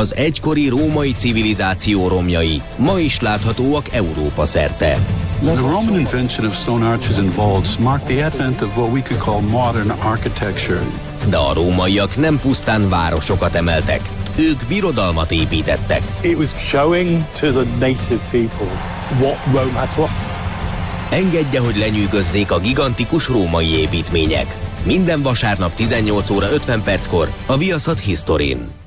Az egykori római civilizáció romjai ma is láthatóak Európa szerte. The Roman invention of stone arches and vaults marked the advent of what we could call modern architecture. De a rómaiak nem pusztán városokat emeltek, ők birodalmat építettek. It was showing to the native peoples what Rome had to offer. Engedje, hogy lenyűgözzék a gigantikus római építmények. Minden vasárnap 18 óra 50 perckor a Viaszat Historin.